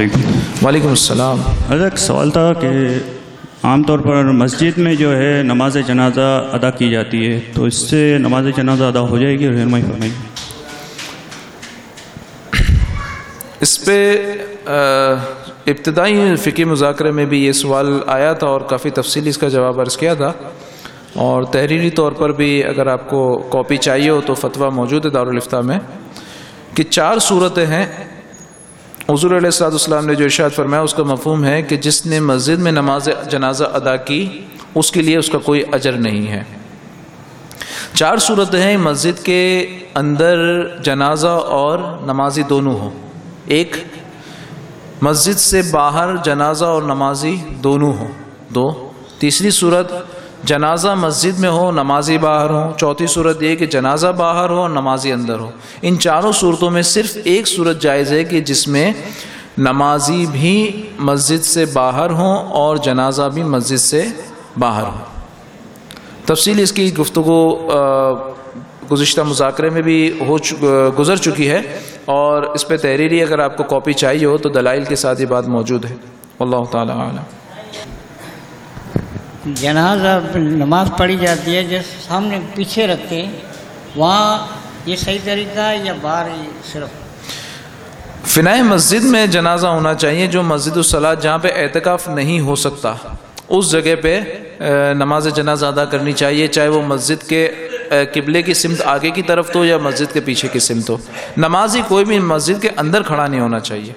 علیکم۔ وعلیکم السلام۔ حضرت ایک سوال تھا کہ عام طور پر مسجد میں جو ہے نماز جنازہ ادا کی جاتی ہے تو اس سے نماز جنازہ ادا ہو جائے گی رہنمائی فرمائیے۔ اس پہ ابتدائی فقی مذاکرے میں بھی یہ سوال آیا تھا اور کافی تفصیلی اس کا جواب عرض کیا تھا۔ اور تحریری طور پر بھی اگر آپ کو کاپی چاہیے ہو تو فتویٰ موجود ہے دارالفتہ میں کہ چار صورتیں ہیں۔ حضور علیہ السلاۃ والسلام نے جو ارشاد فرمایا، اس کا مفہوم ہے کہ جس نے مسجد میں نماز جنازہ ادا کی، اس کے لیے اس کا کوئی اجر نہیں ہے۔ چار صورتیں ہیں، مسجد کے اندر جنازہ اور نمازی دونوں ہوں۔ ایک، مسجد سے باہر جنازہ اور نمازی دونوں ہوں۔ دو، تیسری صورت جنازہ مسجد میں ہو، نمازی باہر ہو چوتھی صورت یہ کہ جنازہ باہر ہو اور نمازی اندر ہو۔ ان چاروں صورتوں میں صرف ایک صورت جائز ہے کہ جس میں نمازی بھی مسجد سے باہر ہوں اور جنازہ بھی مسجد سے باہر ہو تفصیل اس کی گفتگو گزشتہ مذاکرے میں بھی ہو گزر چکی ہے اور اس پہ تحریری اگر آپ کو کاپی چاہیے ہو تو دلائل کے ساتھ یہ بات موجود ہے۔ اللہ تعالیٰ عالم۔ جنازہ نماز پڑھی جاتی ہے، جس سامنے پیچھے رکھتے ہیں، وہاں یہ صحیح طریقہ ہے یا باہر صرف؟ فنائے مسجد میں جنازہ ہونا چاہیے جو مسجد الصلاح جہاں پہ اعتکاف نہیں ہو سکتا۔ اس جگہ پہ نماز جنازہ ادا کرنی چاہیے، چاہے وہ مسجد کے قبلے کی سمت آگے کی طرف تو یا مسجد کے پیچھے کی سمت ہو نمازی کوئی بھی مسجد کے اندر کھڑا نہیں ہونا چاہیے۔